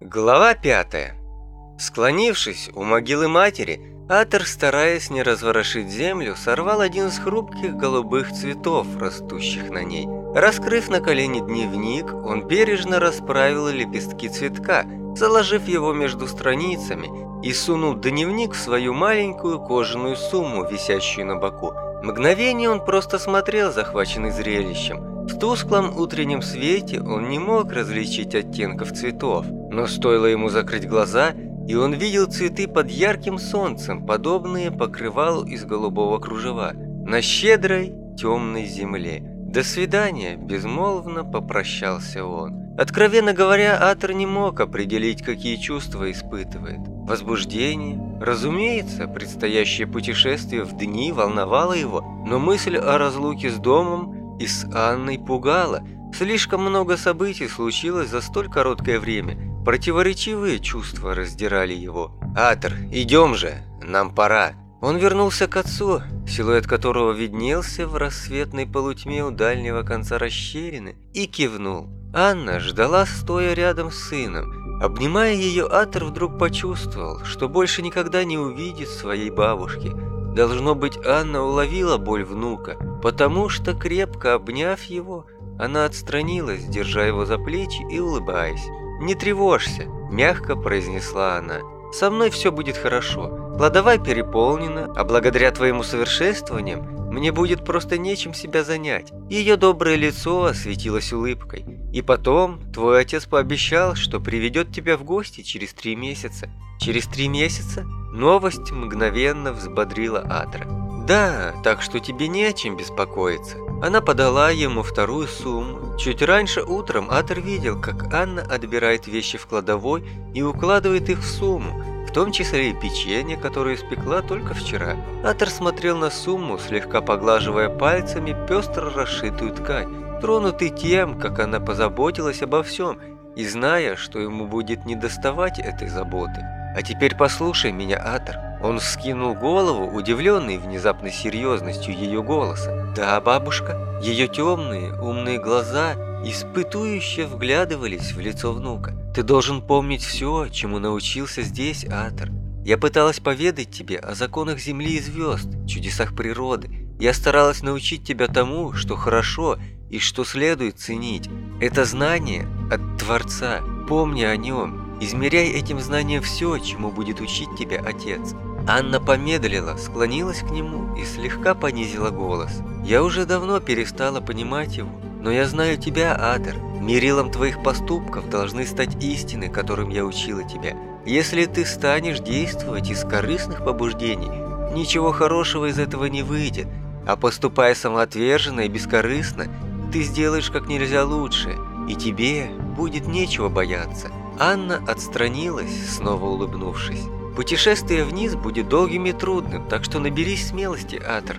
Глава пятая. Склонившись у могилы матери, Атер, стараясь не разворошить землю, сорвал один из хрупких голубых цветов, растущих на ней. Раскрыв на колени дневник, он бережно расправил лепестки цветка, заложив его между страницами и сунул дневник в свою маленькую кожаную сумму, висящую на боку. Мгновение он просто смотрел, захваченный зрелищем – в тусклом утреннем свете он не мог различить оттенков цветов, но стоило ему закрыть глаза, и он видел цветы под ярким солнцем, подобные покрывалу из голубого кружева, на щедрой темной земле. «До свидания!» – безмолвно попрощался он. Откровенно говоря, Атор не мог определить, какие чувства испытывает. Возбуждение, разумеется, предстоящее путешествие в дни волновало его, но мысль о разлуке с домом – и с Анной пугало. Слишком много событий случилось за столь короткое время. Противоречивые чувства раздирали его. «Атор, идем же, нам пора». Он вернулся к отцу, силуэт которого виднелся в рассветной полутьме у дальнего конца расщелины, и кивнул. Анна ждала, стоя рядом с сыном. Обнимая ее, Атор вдруг почувствовал, что больше никогда не увидит своей бабушки – Должно быть, Анна уловила боль внука, потому что, крепко обняв его, она отстранилась, держа его за плечи и улыбаясь. «Не тревожься», – мягко произнесла она. «Со мной все будет хорошо. Кладовая переполнена, а благодаря твоим усовершенствованиям мне будет просто нечем себя занять». Ее доброе лицо осветилось улыбкой. «И потом, твой отец пообещал, что приведет тебя в гости через три месяца». «Через три месяца?» Новость мгновенно взбодрила Атра. «Да, так что тебе не о чем беспокоиться». Она подала ему вторую сумму. Чуть раньше утром Атр видел, как Анна отбирает вещи в кладовой и укладывает их в сумму, в том числе и печенье, которое испекла только вчера. Атр смотрел на сумму, слегка поглаживая пальцами пестро расшитую ткань, тронутый тем, как она позаботилась обо всем, и зная, что ему будет недоставать этой заботы. «А теперь послушай меня, Атор». Он вскинул голову, удивленный внезапной серьезностью ее голоса. «Да, бабушка». Ее темные, умные глаза испытующе вглядывались в лицо внука. «Ты должен помнить все, чему научился здесь, Атор. Я пыталась поведать тебе о законах Земли и звезд, чудесах природы. Я старалась научить тебя тому, что хорошо и что следует ценить. Это знание от Творца. Помни о нем Измеряй этим знанием все, чему будет учить тебя отец». Анна помедлила, склонилась к нему и слегка понизила голос. «Я уже давно перестала понимать его, но я знаю тебя, Адер. Мерилом твоих поступков должны стать истины, которым я учила тебя. Если ты станешь действовать из корыстных побуждений, ничего хорошего из этого не выйдет, а поступая самоотверженно и бескорыстно, ты сделаешь как нельзя лучше, и тебе будет нечего бояться. Анна отстранилась, снова улыбнувшись. Путешествие вниз будет долгим и трудным, так что наберись смелости, Атр.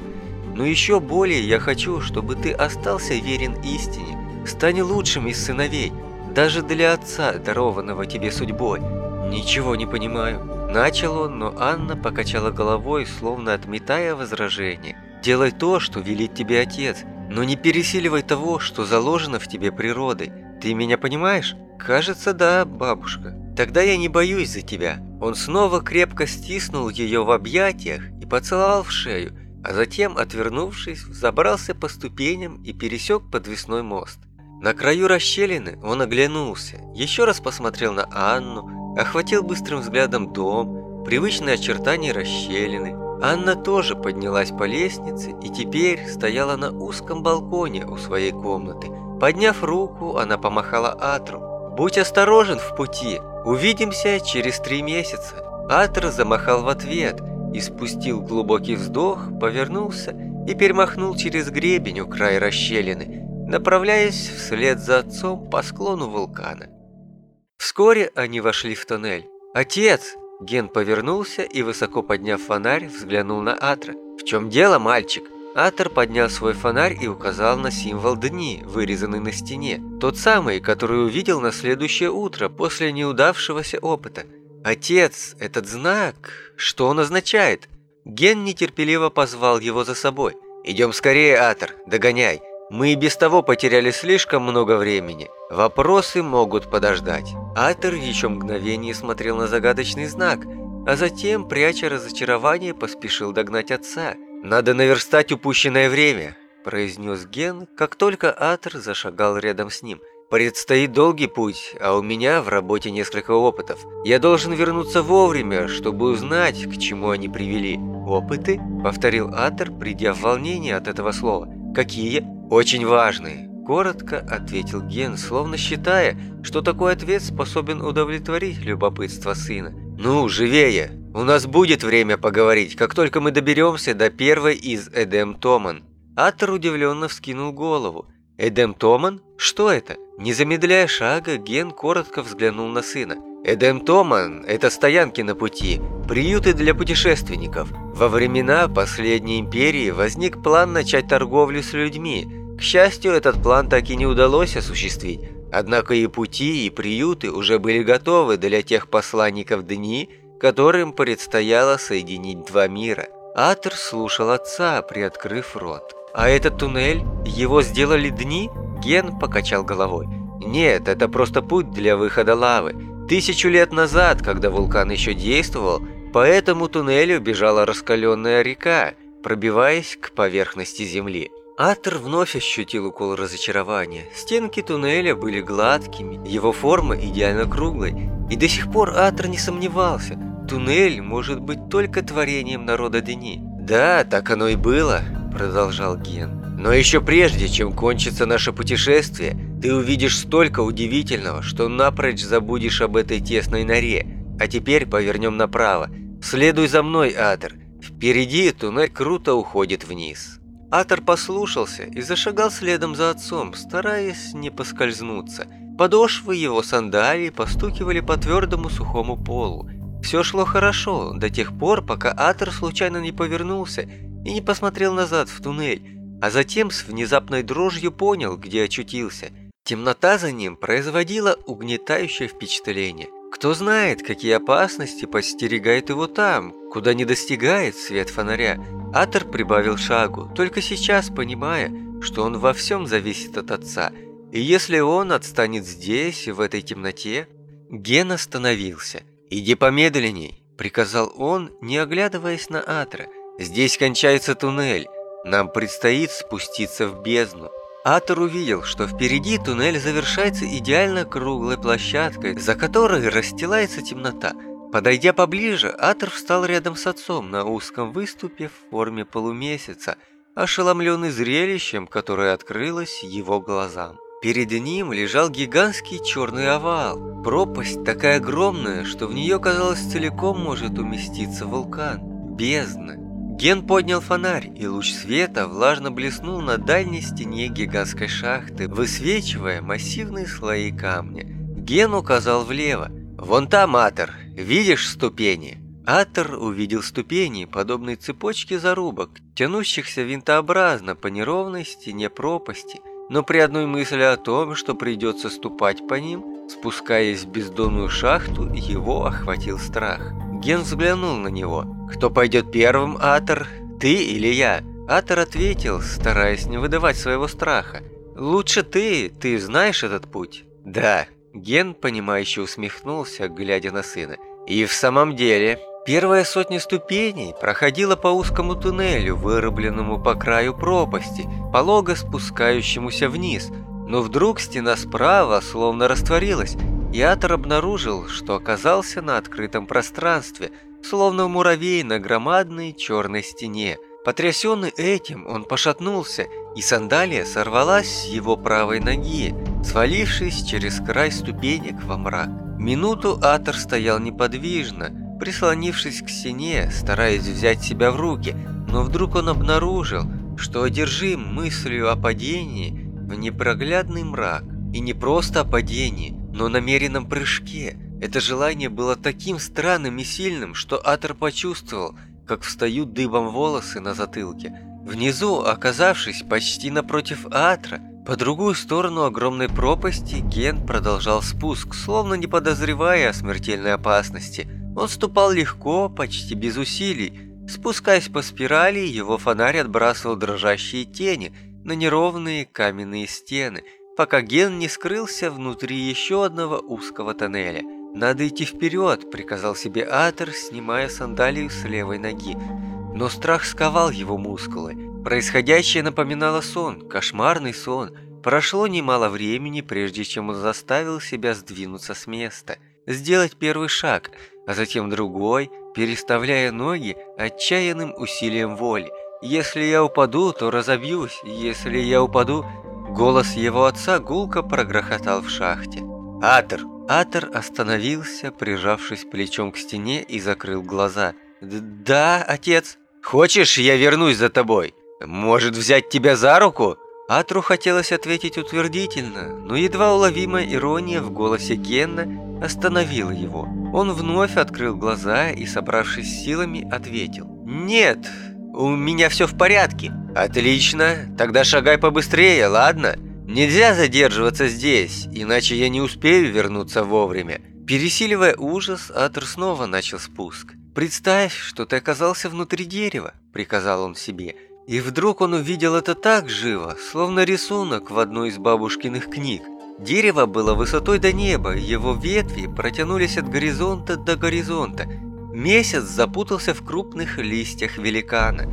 Но еще более я хочу, чтобы ты остался верен истине. Стань лучшим из сыновей, даже для отца, дарованного тебе судьбой. Ничего не понимаю. Начал он, но Анна покачала головой, словно отметая возражение. Делай то, что велит тебе отец, но не пересиливай того, что заложено в тебе природой. Ты меня понимаешь? «Кажется, да, бабушка. Тогда я не боюсь за тебя». Он снова крепко стиснул ее в объятиях и поцеловал в шею, а затем, отвернувшись, забрался по ступеням и пересек подвесной мост. На краю расщелины он оглянулся, еще раз посмотрел на Анну, охватил быстрым взглядом дом, привычные очертания расщелины. Анна тоже поднялась по лестнице и теперь стояла на узком балконе у своей комнаты. Подняв руку, она помахала Атру. «Будь осторожен в пути, увидимся через три месяца». Атр замахал в ответ и спустил глубокий вздох, повернулся и перемахнул через гребень у края расщелины, направляясь вслед за отцом по склону вулкана. Вскоре они вошли в тоннель. «Отец!» Ген повернулся и, высоко подняв фонарь, взглянул на Атра. «В чем дело, мальчик?» Атор поднял свой фонарь и указал на символ дни, вырезанный на стене. Тот самый, который увидел на следующее утро после неудавшегося опыта. «Отец, этот знак, что он означает?» Ген нетерпеливо позвал его за собой. «Идем скорее, Атор, догоняй!» Мы и без того потеряли слишком много времени. Вопросы могут подождать». Атер еще мгновение смотрел на загадочный знак, а затем, пряча разочарование, поспешил догнать отца. «Надо наверстать упущенное время», – произнес Ген, как только Атер зашагал рядом с ним – Предстоит долгий путь, а у меня в работе несколько опытов. Я должен вернуться вовремя, чтобы узнать, к чему они привели. Опыты? Повторил Атер, придя в волнение от этого слова. Какие? Очень важные. Коротко ответил Ген, словно считая, что такой ответ способен удовлетворить любопытство сына. «Ну, живее! У нас будет время поговорить, как только мы доберемся до первой из Эдем Томан». Атер удивленно вскинул голову. «Эдем Томан? Что это?» Не замедляя шага, Ген коротко взглянул на сына. «Эдем Томан – это стоянки на пути, приюты для путешественников. Во времена последней империи возник план начать торговлю с людьми. К счастью, этот план так и не удалось осуществить. Однако и пути, и приюты уже были готовы для тех посланников Дни, которым предстояло соединить два мира». Атер слушал отца, приоткрыв рот. «А этот туннель? Его сделали Дни?» Ген покачал головой. «Нет, это просто путь для выхода лавы. Тысячу лет назад, когда вулкан еще действовал, по этому туннелю бежала раскаленная река, пробиваясь к поверхности земли. Атер вновь ощутил укол разочарования. Стенки туннеля были гладкими, его форма идеально круглой, и до сих пор Атер не сомневался. Туннель может быть только творением народа Дени. «Да, так оно и было», – продолжал Ген. Но еще прежде, чем кончится наше путешествие, ты увидишь столько удивительного, что напрочь забудешь об этой тесной норе. А теперь повернем направо. Следуй за мной, Атер. Впереди туннель круто уходит вниз». Атер послушался и зашагал следом за отцом, стараясь не поскользнуться. Подошвы его сандалий постукивали по твердому сухому полу. Все шло хорошо до тех пор, пока Атер случайно не повернулся и не посмотрел назад в туннель, а затем с внезапной дрожью понял, где очутился. Темнота за ним производила угнетающее впечатление. Кто знает, какие опасности подстерегают его там, куда не достигает свет фонаря. Атер прибавил шагу, только сейчас понимая, что он во всем зависит от отца. И если он отстанет здесь, в этой темноте... Ген остановился. «Иди помедленней», — приказал он, не оглядываясь на Атра. «Здесь кончается туннель. Нам предстоит спуститься в бездну. Атор увидел, что впереди туннель завершается идеально круглой площадкой, за которой расстилается темнота. Подойдя поближе, Атор встал рядом с отцом на узком выступе в форме полумесяца, ошеломленный зрелищем, которое открылось его глазам. Перед ним лежал гигантский черный овал, пропасть такая огромная, что в нее, казалось, целиком может уместиться вулкан. Бездна, Ген поднял фонарь, и луч света влажно блеснул на дальней стене гигантской шахты, высвечивая массивные слои камня. Ген указал влево. «Вон там, Атер, видишь ступени?» Атер увидел ступени, подобные цепочке зарубок, тянущихся винтообразно по неровной стене пропасти, но при одной мысли о том, что придется ступать по ним, спускаясь в бездонную шахту, его охватил страх. Ген взглянул на него. «Кто пойдет первым, Атор? Ты или я?» Атор ответил, стараясь не выдавать своего страха. «Лучше ты, ты знаешь этот путь?» «Да». Ген, понимающе усмехнулся, глядя на сына. «И в самом деле, первая сотня ступеней проходила по узкому туннелю, вырубленному по краю пропасти, полого спускающемуся вниз. Но вдруг стена справа словно растворилась, Ятор обнаружил, что оказался на открытом пространстве, словно муравей на громадной черной стене. Потрясенный этим, он пошатнулся, и сандалия сорвалась с его правой ноги, свалившись через край ступенек во мрак. Минуту Атор стоял неподвижно, прислонившись к стене, стараясь взять себя в руки, но вдруг он обнаружил, что одержим мыслью о падении в непроглядный мрак. И не просто о падении, но намеренном прыжке. Это желание было таким странным и сильным, что Атор почувствовал, как встают дыбом волосы на затылке. Внизу, оказавшись почти напротив Атра, по другую сторону огромной пропасти, Ген продолжал спуск, словно не подозревая о смертельной опасности. Он ступал легко, почти без усилий. Спускаясь по спирали, его фонарь отбрасывал дрожащие тени, на неровные каменные стены, пока Ген не скрылся внутри еще одного узкого тоннеля. «Надо идти вперед», — приказал себе Атер, снимая сандалию с левой ноги. Но страх сковал его мускулы. Происходящее напоминало сон, кошмарный сон. Прошло немало времени, прежде чем он заставил себя сдвинуться с места, сделать первый шаг, а затем другой, переставляя ноги отчаянным усилием воли. «Если я упаду, то разобьюсь. Если я упаду...» Голос его отца гулко прогрохотал в шахте. «Атер!» Атер остановился, прижавшись плечом к стене и закрыл глаза. «Да, отец. Хочешь, я вернусь за тобой? Может, взять тебя за руку?» Атру хотелось ответить утвердительно, но едва уловимая ирония в голосе Генна остановила его. Он вновь открыл глаза и, собравшись силами, ответил. «Нет, у меня все в порядке». «Отлично, тогда шагай побыстрее, ладно? Нельзя задерживаться здесь, иначе я не успею вернуться вовремя». Пересиливая ужас, Атр снова начал спуск. «Представь, что ты оказался внутри дерева», — приказал он себе. И вдруг он увидел это так живо, словно рисунок в одной из бабушкиных книг. Дерево было высотой до неба, его ветви протянулись от горизонта до горизонта. Месяц запутался в крупных листьях великана.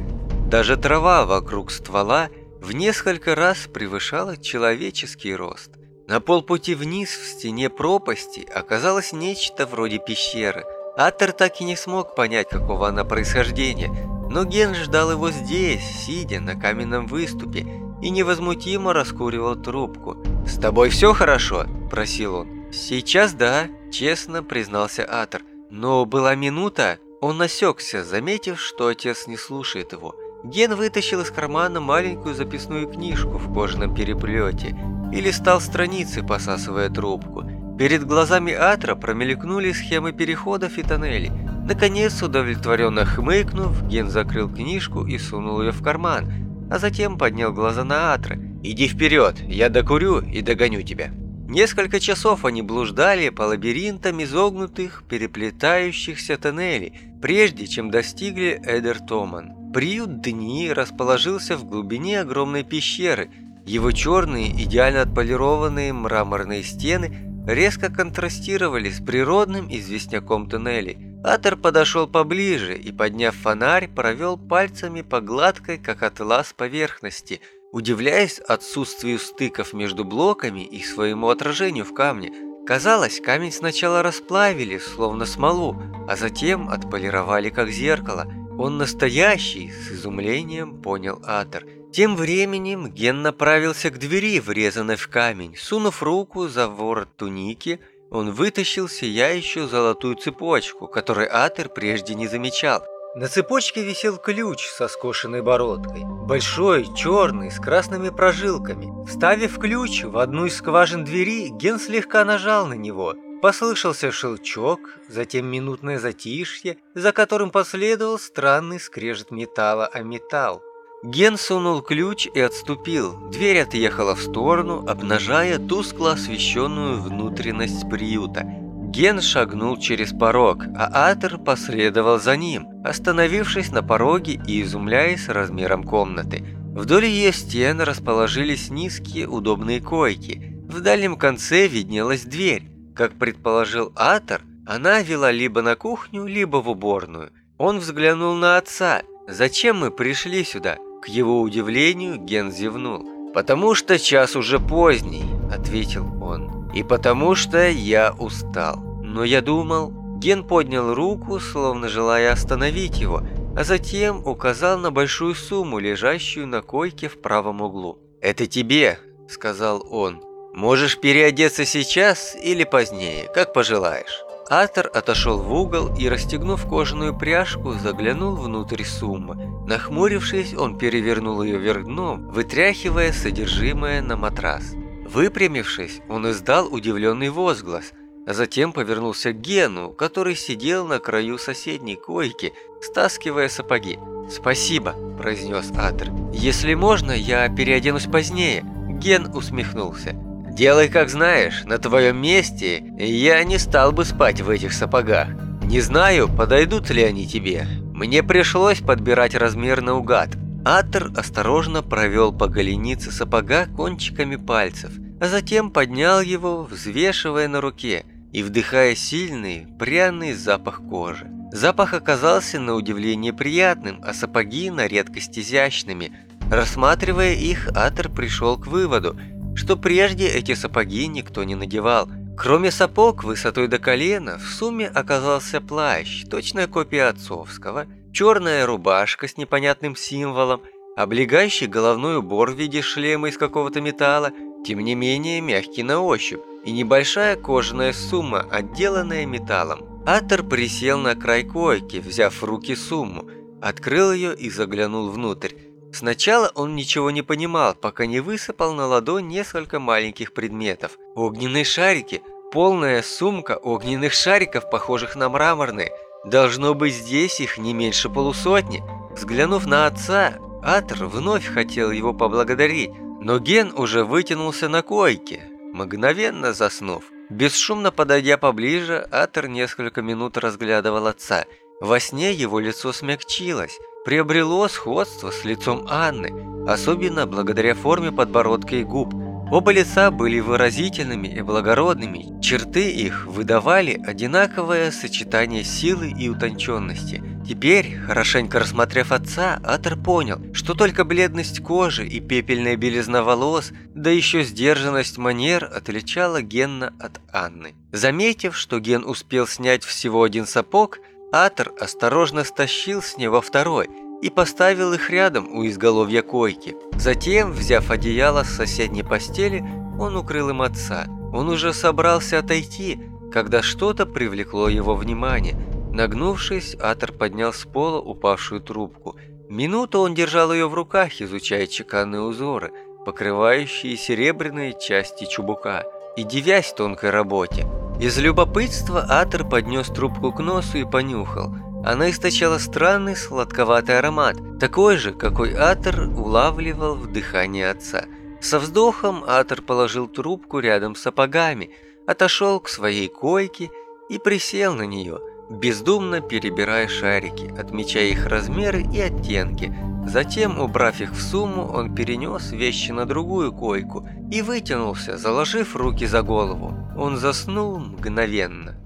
Даже трава вокруг ствола в несколько раз превышала человеческий рост. На полпути вниз в стене пропасти оказалось нечто вроде пещеры. Аттер так и не смог понять, какого она происхождения, но Ген ждал его здесь, сидя на каменном выступе, и невозмутимо раскуривал трубку. «С тобой все хорошо?» – просил он. «Сейчас да», – честно признался Атор. Но была минута, он насекся, заметив, что отец не слушает его. Ген вытащил из кармана маленькую записную книжку в кожаном переплете и листал страницы, посасывая трубку. Перед глазами Атра промелькнули схемы переходов и тоннелей. Наконец, удовлетворенно хмыкнув, Ген закрыл книжку и сунул ее в карман – а затем поднял глаза на Атра. «Иди вперед, я докурю и догоню тебя». Несколько часов они блуждали по лабиринтам изогнутых, переплетающихся тоннелей, прежде чем достигли Эдертоман. Приют Дни расположился в глубине огромной пещеры. Его черные, идеально отполированные мраморные стены резко контрастировали с природным известняком туннелей. Атер подошел поближе и, подняв фонарь, провел пальцами по гладкой, как атлас, поверхности, удивляясь отсутствию стыков между блоками и своему отражению в камне. Казалось, камень сначала расплавили, словно смолу, а затем отполировали, как зеркало. Он настоящий, с изумлением понял Атер. Тем временем Ген направился к двери, врезанной в камень, сунув руку за ворот туники – он вытащил сияющую золотую цепочку, которую Атер прежде не замечал. На цепочке висел ключ со скошенной бородкой. Большой, черный, с красными прожилками. Вставив ключ в одну из скважин двери, Ген слегка нажал на него. Послышался щелчок, затем минутное затишье, за которым последовал странный скрежет металла о металл. Ген сунул ключ и отступил. Дверь отъехала в сторону, обнажая тускло освещенную внутренность приюта. Ген шагнул через порог, а Атер последовал за ним, остановившись на пороге и изумляясь размером комнаты. Вдоль ее стен расположились низкие удобные койки. В дальнем конце виднелась дверь. Как предположил Атер, она вела либо на кухню, либо в уборную. Он взглянул на отца. «Зачем мы пришли сюда?» К его удивлению Ген зевнул. «Потому что час уже поздний», — ответил он. «И потому что я устал. Но я думал...» Ген поднял руку, словно желая остановить его, а затем указал на большую сумму, лежащую на койке в правом углу. «Это тебе», — сказал он. «Можешь переодеться сейчас или позднее, как пожелаешь». Артер отошел в угол и, расстегнув кожаную пряжку, заглянул внутрь суммы. Нахмурившись, он перевернул ее вверх дном, вытряхивая содержимое на матрас. Выпрямившись, он издал удивленный возглас, а затем повернулся к Гену, который сидел на краю соседней койки, стаскивая сапоги. «Спасибо», – произнес Атер. «Если можно, я переоденусь позднее». Ген усмехнулся. Делай как знаешь, на твоем месте я не стал бы спать в этих сапогах. Не знаю, подойдут ли они тебе. Мне пришлось подбирать размер наугад. Атер осторожно провел по голенице сапога кончиками пальцев, а затем поднял его, взвешивая на руке и вдыхая сильный, пряный запах кожи. Запах оказался на удивление приятным, а сапоги на редкость изящными. Рассматривая их, Атер пришел к выводу, что прежде эти сапоги никто не надевал. Кроме сапог высотой до колена, в сумме оказался плащ, точная копия отцовского, черная рубашка с непонятным символом, облегающий головной убор в виде шлема из какого-то металла, тем не менее мягкий на ощупь, и небольшая кожаная сумма, отделанная металлом. Атер присел на край койки, взяв в руки сумму, открыл ее и заглянул внутрь. Сначала он ничего не понимал, пока не высыпал на ладонь несколько маленьких предметов. Огненные шарики, полная сумка огненных шариков, похожих на мраморные. Должно быть здесь их не меньше полусотни. Взглянув на отца, Атр вновь хотел его поблагодарить, но Ген уже вытянулся на койке, мгновенно заснув. Бесшумно подойдя поближе, Атр несколько минут разглядывал отца. Во сне его лицо смягчилось, приобрело сходство с лицом Анны, особенно благодаря форме подбородка и губ. Оба лица были выразительными и благородными, черты их выдавали одинаковое сочетание силы и утонченности. Теперь, хорошенько рассмотрев отца, Атер понял, что только бледность кожи и пепельная белизна волос, да еще сдержанность манер отличала Генна от Анны. Заметив, что Ген успел снять всего один сапог, Атер осторожно стащил с него второй и поставил их рядом у изголовья койки. Затем, взяв одеяло с соседней постели, он укрыл им отца. Он уже собрался отойти, когда что-то привлекло его внимание. Нагнувшись, Атер поднял с пола упавшую трубку. Минуту он держал ее в руках, изучая чеканные узоры, покрывающие серебряные части чубука, и дивясь тонкой работе. Из любопытства Атер поднес трубку к носу и понюхал. Она источала странный сладковатый аромат, такой же, какой Атер улавливал в дыхании отца. Со вздохом Атер положил трубку рядом с сапогами, отошел к своей койке и присел на нее, бездумно перебирая шарики, отмечая их размеры и оттенки, Затем, убрав их в сумму, он перенес вещи на другую койку и вытянулся, заложив руки за голову. Он заснул мгновенно.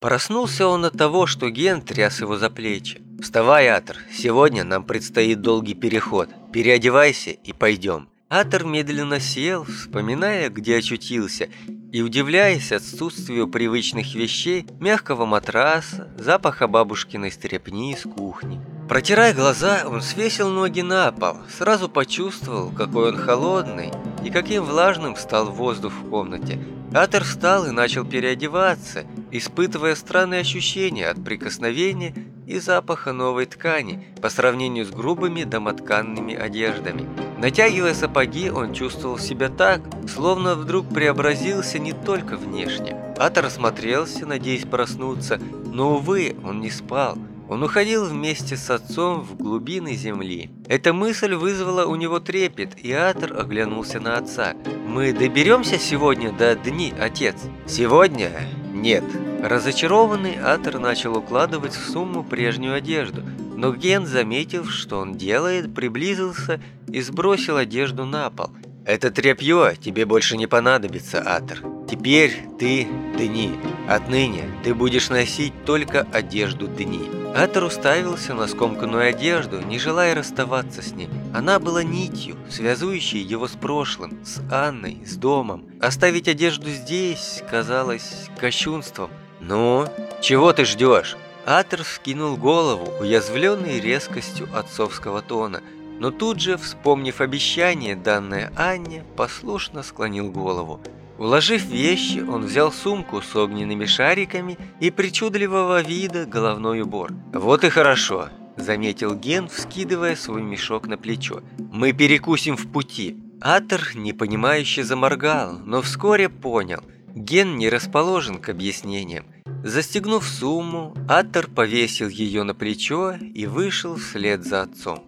Проснулся он от того, что Ген тряс его за плечи. «Вставай, Атор, сегодня нам предстоит долгий переход. Переодевайся и пойдем». Атор медленно сел, вспоминая, где очутился, и удивляясь отсутствию привычных вещей, мягкого матраса, запаха бабушкиной стряпни из кухни. Протирая глаза, он свесил ноги на пол, сразу почувствовал, какой он холодный и каким влажным стал воздух в комнате. Атер встал и начал переодеваться, испытывая странные ощущения от прикосновения и запаха новой ткани по сравнению с грубыми домотканными одеждами. Натягивая сапоги, он чувствовал себя так, словно вдруг преобразился не только внешне. Атор осмотрелся, надеясь проснуться, но, увы, он не спал. Он уходил вместе с отцом в глубины земли. Эта мысль вызвала у него трепет, и Атор оглянулся на отца. «Мы доберемся сегодня до дни, отец?» «Сегодня? Нет». Разочарованный Атор начал укладывать в сумму прежнюю одежду, но Ген, заметив, что он делает, приблизился и сбросил одежду на пол. «Это тряпье тебе больше не понадобится, Атор. Теперь ты Дни. Отныне ты будешь носить только одежду Дни». Атор уставился на скомканную одежду, не желая расставаться с ней. Она была нитью, связующей его с прошлым, с Анной, с домом. Оставить одежду здесь казалось кощунством. «Ну, чего ты ждешь?» Атор вскинул голову, уязвленный резкостью отцовского тона, но тут же, вспомнив обещание, данное Анне, послушно склонил голову. Уложив вещи, он взял сумку с огненными шариками и причудливого вида головной убор. «Вот и хорошо», – заметил Ген, вскидывая свой мешок на плечо. «Мы перекусим в пути». Атор непонимающе заморгал, но вскоре понял. Ген не расположен к объяснениям. Застегнув сумму, Аттер повесил ее на плечо и вышел вслед за отцом.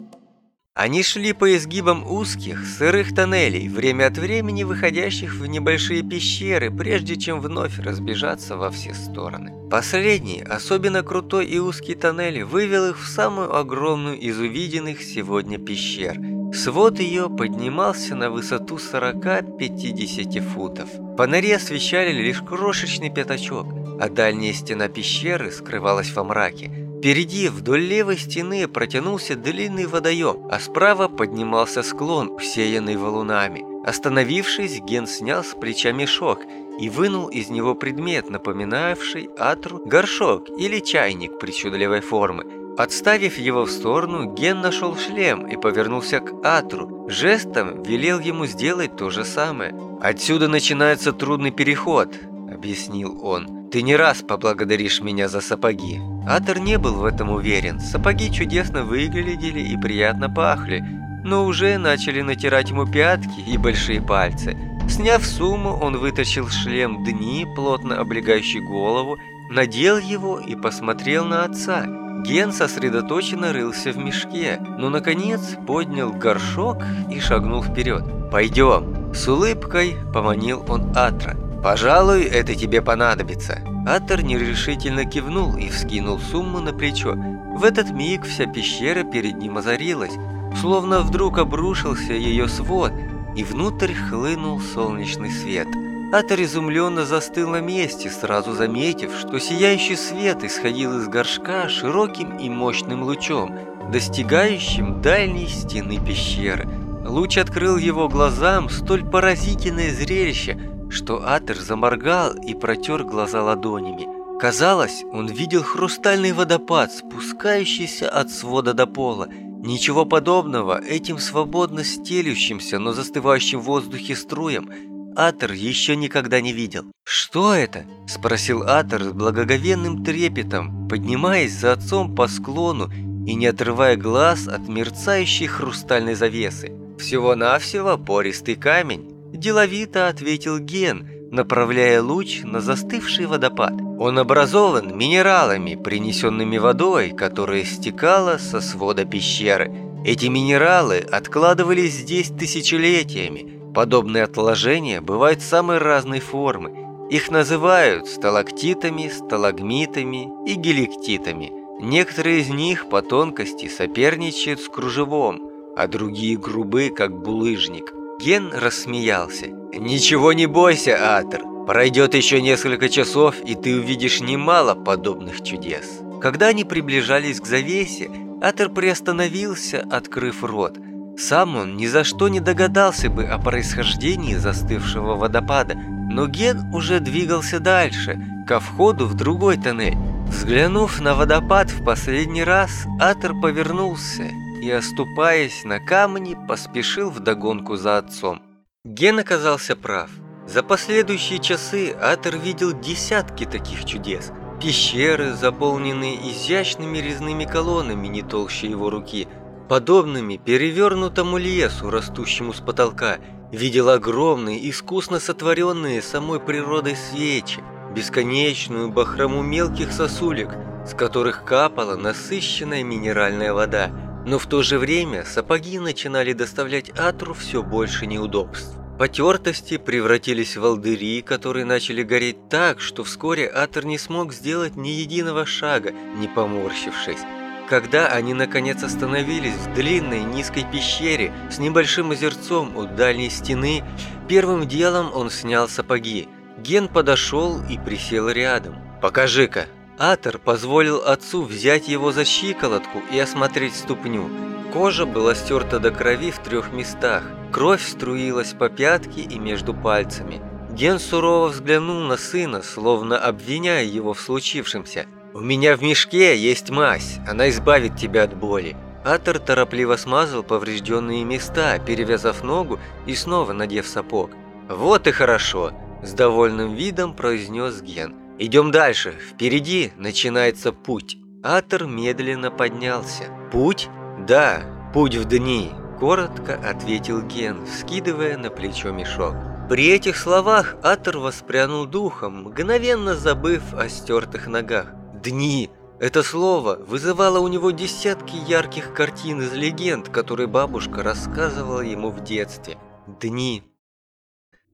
Они шли по изгибам узких, сырых тоннелей, время от времени выходящих в небольшие пещеры, прежде чем вновь разбежаться во все стороны. Последний, особенно крутой и узкий тоннель, вывел их в самую огромную из увиденных сегодня пещер. Свод ее поднимался на высоту 40-50 футов. Фонари освещали лишь крошечный пятачок, а дальняя стена пещеры скрывалась во мраке. Впереди, вдоль левой стены, протянулся длинный водоем, а справа поднимался склон, усеянный валунами. Остановившись, Ген снял с плеча мешок и вынул из него предмет, напоминавший атру горшок или чайник причудливой формы. Отставив его в сторону, Ген нашел шлем и повернулся к Атру. Жестом велел ему сделать то же самое. «Отсюда начинается трудный переход», — объяснил он. «Ты не раз поблагодаришь меня за сапоги». Атор не был в этом уверен. Сапоги чудесно выглядели и приятно пахли, но уже начали натирать ему пятки и большие пальцы. Сняв сумму, он вытащил шлем дни, плотно облегающий голову, надел его и посмотрел на отца. Ген сосредоточенно рылся в мешке, но, наконец, поднял горшок и шагнул вперед. «Пойдем!» С улыбкой поманил он Атра. «Пожалуй, это тебе понадобится». Атор нерешительно кивнул и вскинул сумму на плечо. В этот миг вся пещера перед ним озарилась, словно вдруг обрушился ее свод, и внутрь хлынул солнечный свет. Атор изумленно застыл на месте, сразу заметив, что сияющий свет исходил из горшка широким и мощным лучом, достигающим дальней стены пещеры. Луч открыл его глазам столь поразительное зрелище – что Атер заморгал и протер глаза ладонями. Казалось, он видел хрустальный водопад, спускающийся от свода до пола. Ничего подобного этим свободно стелющимся, но застывающим в воздухе струям Атер еще никогда не видел. «Что это?» – спросил Атер с благоговенным трепетом, поднимаясь за отцом по склону и не отрывая глаз от мерцающей хрустальной завесы. «Всего-навсего пористый камень», Деловито ответил Ген, направляя луч на застывший водопад. Он образован минералами, принесенными водой, которая стекала со свода пещеры. Эти минералы откладывались здесь тысячелетиями. Подобные отложения бывают самой разной формы. Их называют сталактитами, сталагмитами и геликтитами. Некоторые из них по тонкости соперничают с кружевом, а другие грубы, как булыжник. Ген рассмеялся. «Ничего не бойся, Атер. Пройдет еще несколько часов, и ты увидишь немало подобных чудес». Когда они приближались к завесе, Атер приостановился, открыв рот. Сам он ни за что не догадался бы о происхождении застывшего водопада, но Ген уже двигался дальше, ко входу в другой тоннель. Взглянув на водопад в последний раз, Атер повернулся и, оступаясь на камни, поспешил вдогонку за отцом. Ген оказался прав. За последующие часы Атер видел десятки таких чудес. Пещеры, заполненные изящными резными колоннами не толще его руки, подобными перевернутому лесу, растущему с потолка, видел огромные, искусно сотворенные самой природой свечи, бесконечную бахрому мелких сосулек, с которых капала насыщенная минеральная вода – но в то же время сапоги начинали доставлять Атру все больше неудобств. Потертости превратились в волдыри, которые начали гореть так, что вскоре Атор не смог сделать ни единого шага, не поморщившись. Когда они наконец остановились в длинной низкой пещере с небольшим озерцом у дальней стены, первым делом он снял сапоги. Ген подошел и присел рядом. «Покажи-ка», Атор позволил отцу взять его за щиколотку и осмотреть ступню. Кожа была стерта до крови в трех местах. Кровь струилась по пятке и между пальцами. Ген сурово взглянул на сына, словно обвиняя его в случившемся. «У меня в мешке есть мазь, она избавит тебя от боли». Атор торопливо смазал поврежденные места, перевязав ногу и снова надев сапог. «Вот и хорошо», – с довольным видом произнес Ген. Идем дальше. Впереди начинается путь. Атор медленно поднялся. Путь? Да, путь в дни, коротко ответил Ген, скидывая на плечо мешок. При этих словах Атор воспрянул духом, мгновенно забыв о стертых ногах. Дни! Это слово вызывало у него десятки ярких картин из легенд, которые бабушка рассказывала ему в детстве. Дни.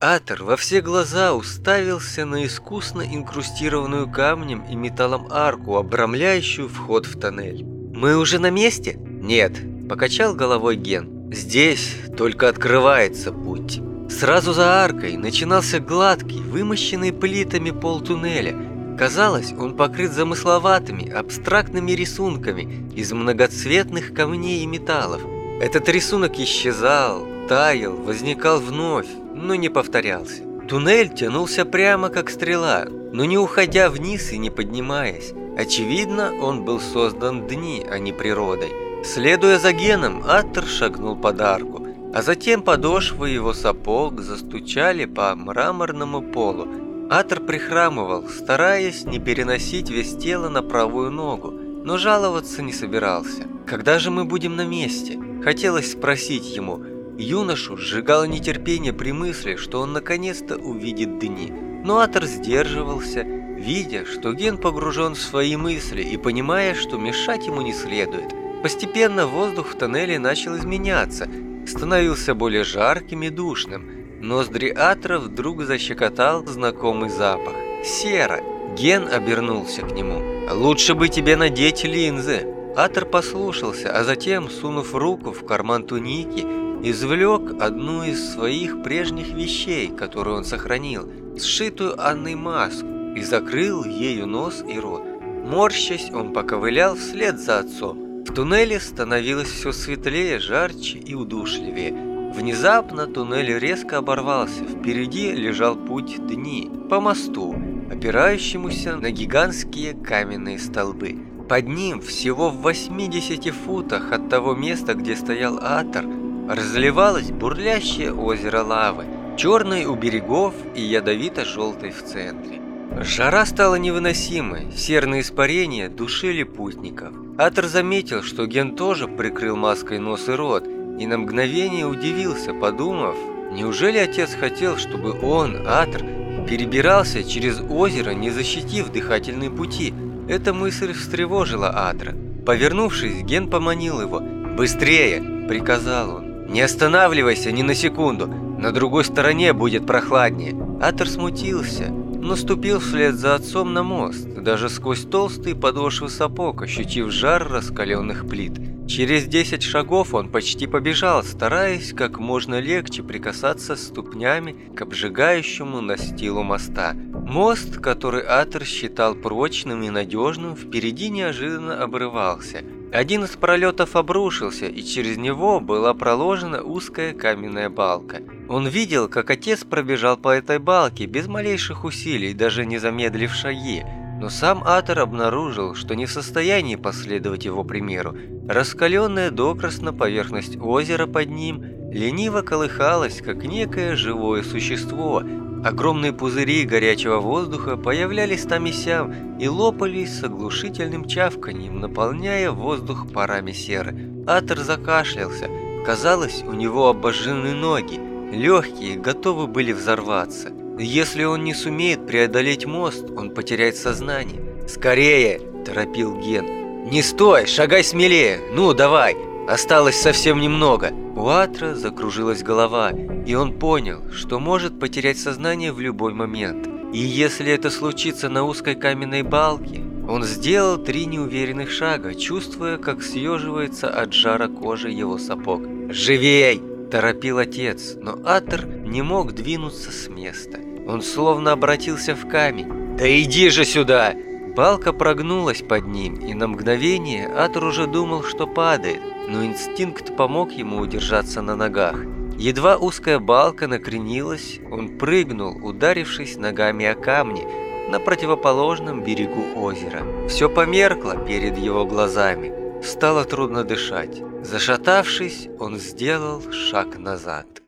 Атор во все глаза уставился на искусно инкрустированную камнем и металлом арку, обрамляющую вход в тоннель. «Мы уже на месте?» «Нет», – покачал головой Ген. «Здесь только открывается путь». Сразу за аркой начинался гладкий, вымощенный плитами пол туннеля. Казалось, он покрыт замысловатыми, абстрактными рисунками из многоцветных камней и металлов. Этот рисунок исчезал, таял, возникал вновь, но не повторялся. Туннель тянулся прямо как стрела, но не уходя вниз и не поднимаясь. Очевидно, он был создан дни, а не природой. Следуя за Геном, Аттер шагнул под арку, а затем подошвы его сапог застучали по мраморному полу. Аттер прихрамывал, стараясь не переносить весь тело на правую ногу, но жаловаться не собирался. «Когда же мы будем на месте?» Хотелось спросить ему. Юношу сжигало нетерпение при мысли, что он наконец-то увидит дни. Но Аттер сдерживался, видя, что Ген погружен в свои мысли и понимая, что мешать ему не следует. Постепенно воздух в тоннеле начал изменяться, становился более жарким и душным. Ноздри Атра вдруг защекотал знакомый запах. Сера. Ген обернулся к нему. «Лучше бы тебе надеть линзы». Атр послушался, а затем, сунув руку в карман туники, извлек одну из своих прежних вещей, которую он сохранил, сшитую Анной маску, и закрыл ею нос и рот. Морщась, он поковылял вслед за отцом. В туннеле становилось все светлее, жарче и удушливее. Внезапно туннель резко оборвался, впереди лежал путь дни, по мосту, опирающемуся на гигантские каменные столбы. Под ним, всего в 80 футах от того места, где стоял Атор, разливалось бурлящее озеро лавы, черное у берегов и ядовито-желтой в центре. Жара стала невыносимой, серные испарения душили путников. Атор заметил, что Ген тоже прикрыл маской нос и рот, и на мгновение удивился, подумав, неужели отец хотел, чтобы он, Атор, перебирался через озеро, не защитив дыхательные пути? Эта мысль встревожила Атра. Повернувшись, Ген поманил его. «Быстрее!» – приказал он. «Не останавливайся ни на секунду, на другой стороне будет прохладнее». Атор смутился – наступил вслед за отцом на мост, даже сквозь толстые подошвы сапог, ощутив жар раскаленных плит. Через 10 шагов он почти побежал, стараясь как можно легче прикасаться ступнями к обжигающему настилу моста. Мост, который Атер считал прочным и надежным, впереди неожиданно обрывался – один из пролетов обрушился, и через него была проложена узкая каменная балка. Он видел, как отец пробежал по этой балке без малейших усилий, даже не замедлив шаги. Но сам Атор обнаружил, что не в состоянии последовать его примеру. Раскаленная докрасно поверхность озера под ним лениво колыхалась, как некое живое существо, Огромные пузыри горячего воздуха появлялись там и сям и лопались с оглушительным чавканьем, наполняя воздух парами серы. Атор закашлялся. Казалось, у него обожжены ноги. Легкие готовы были взорваться. Если он не сумеет преодолеть мост, он потеряет сознание. «Скорее!» – торопил Ген. «Не стой! Шагай смелее! Ну, давай!» Осталось совсем немного. У Атра закружилась голова, и он понял, что может потерять сознание в любой момент. И если это случится на узкой каменной балке, он сделал три неуверенных шага, чувствуя, как съеживается от жара кожи его сапог. «Живей!» – торопил отец, но Атр не мог двинуться с места. Он словно обратился в камень. «Да иди же сюда!» Балка прогнулась под ним, и на мгновение Атр уже думал, что падает, но инстинкт помог ему удержаться на ногах. Едва узкая балка накренилась, он прыгнул, ударившись ногами о камни на противоположном берегу озера. Все померкло перед его глазами. Стало трудно дышать. Зашатавшись, он сделал шаг назад.